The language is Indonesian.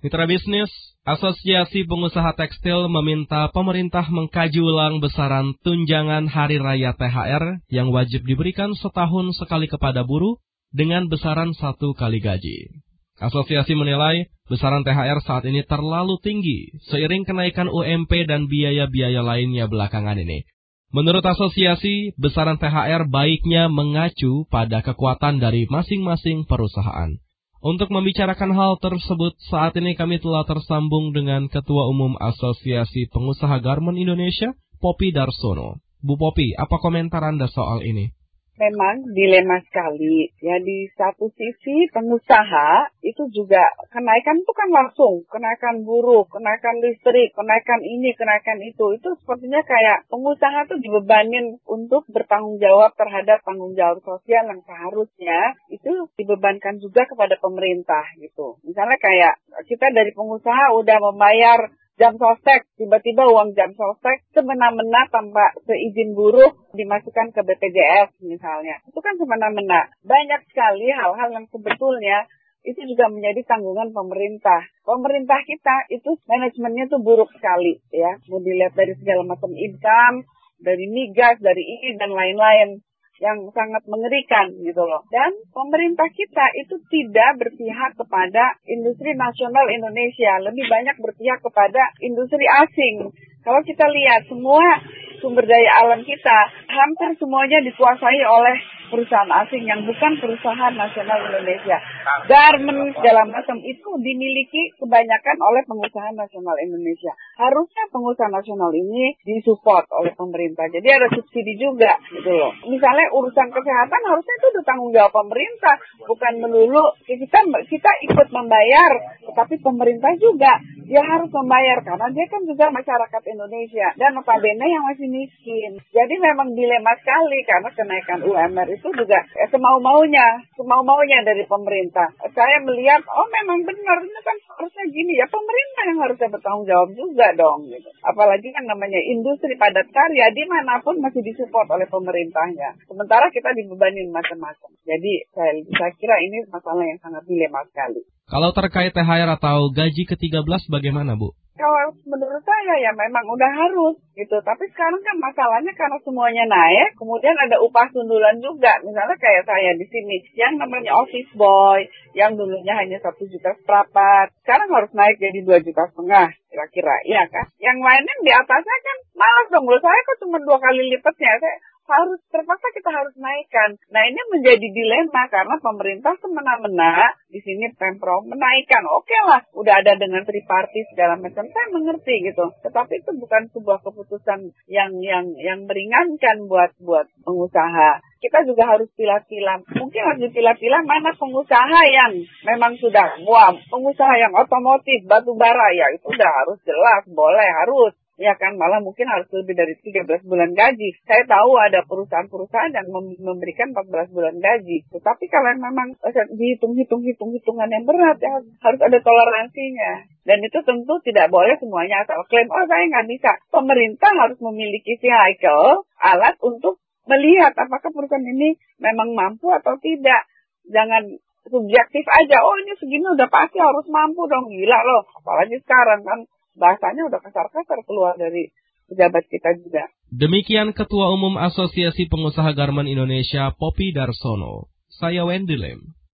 Mitra bisnis, Asosiasi Pengusaha Tekstil meminta pemerintah mengkaji ulang besaran tunjangan hari raya THR yang wajib diberikan setahun sekali kepada buruh dengan besaran satu kali gaji. Asosiasi menilai besaran THR saat ini terlalu tinggi seiring kenaikan UMP dan biaya-biaya lainnya belakangan ini. Menurut asosiasi, besaran THR baiknya mengacu pada kekuatan dari masing-masing perusahaan. Untuk membicarakan hal tersebut, saat ini kami telah tersambung dengan Ketua Umum Asosiasi Pengusaha Garmen Indonesia, Popi Darsono. Bu Popi, apa komentar Anda soal ini? Memang dilema sekali. Ya di satu sisi pengusaha itu juga kenaikan itu kan langsung, kenaikan buruh, kenaikan listrik, kenaikan ini, kenaikan itu. Itu sepertinya kayak pengusaha tuh dibebanin untuk bertanggung jawab terhadap tanggung jawab sosial yang seharusnya itu dibebankan juga kepada pemerintah gitu. Misalnya kayak kita dari pengusaha udah membayar jam sostek, tiba-tiba uang jam sostek semena-mena tanpa seizin buruh dimasukkan ke BPJS misalnya. Itu kan semena-mena. Banyak sekali hal-hal yang sebetulnya itu juga menjadi tanggungan pemerintah. Pemerintah kita itu manajemennya tuh buruk sekali ya. Mau dilihat dari segala macam income, dari migas, dari ini dan lain-lain yang sangat mengerikan gitu loh. Dan pemerintah kita itu tidak berpihak kepada industri nasional Indonesia, lebih banyak berpihak kepada industri asing. Kalau kita lihat semua sumber daya alam kita hampir semuanya dikuasai oleh perusahaan asing yang bukan perusahaan nasional Indonesia. Garment segala macam itu dimiliki kebanyakan oleh pengusaha nasional Indonesia. Harusnya pengusaha nasional ini disupport oleh pemerintah. Jadi ada subsidi juga gitu loh. Misalnya urusan kesehatan harusnya itu udah tanggung jawab pemerintah, bukan melulu kita kita ikut membayar, tetapi pemerintah juga dia harus membayar karena dia kan juga masyarakat Indonesia dan notabene yang masih miskin. Jadi memang dilema sekali karena kenaikan UMR itu juga ya, semau-maunya, semau-maunya dari pemerintah. Saya melihat, oh memang benar, ini kan harusnya gini ya, pemerintah yang harusnya bertanggung jawab juga dong. Gitu. Apalagi kan namanya industri padat karya, di mana pun masih disupport oleh pemerintahnya. Sementara kita dibebani macam-macam. Jadi saya, saya kira ini masalah yang sangat dilema sekali. Kalau terkait THR atau gaji ke-13 bagaimana, Bu? Kalau menurut saya ya memang udah harus gitu. Tapi sekarang kan masalahnya karena semuanya naik, kemudian ada upah sundulan juga. Misalnya kayak saya di sini, yang namanya office boy, yang dulunya hanya satu juta seperempat, sekarang harus naik jadi dua juta setengah kira-kira, iya kan? Yang lainnya di atasnya kan malas dong, menurut saya kok cuma dua kali lipatnya. Saya, harus terpaksa kita harus naikkan. Nah ini menjadi dilema karena pemerintah semena-mena di sini pemprov menaikkan. Oke okay lah, udah ada dengan tripartis segala macam. Saya mengerti gitu. Tetapi itu bukan sebuah keputusan yang yang yang meringankan buat buat pengusaha. Kita juga harus pilah-pilah. Mungkin harus dipilah-pilah mana pengusaha yang memang sudah wah pengusaha yang otomotif batu bara ya itu udah harus jelas boleh harus ya kan malah mungkin harus lebih dari 13 bulan gaji. Saya tahu ada perusahaan-perusahaan yang memberikan 14 bulan gaji. Tetapi kalau memang dihitung-hitung hitung-hitungan yang berat ya harus ada toleransinya. Dan itu tentu tidak boleh semuanya asal klaim, oh saya nggak bisa. Pemerintah harus memiliki vehicle, alat untuk melihat apakah perusahaan ini memang mampu atau tidak. Jangan subjektif aja, oh ini segini udah pasti harus mampu dong, gila loh. Apalagi sekarang kan bahasanya udah kasar-kasar keluar dari pejabat kita juga. Demikian Ketua Umum Asosiasi Pengusaha Garmen Indonesia Popi Darsono. Saya Wendy Lem.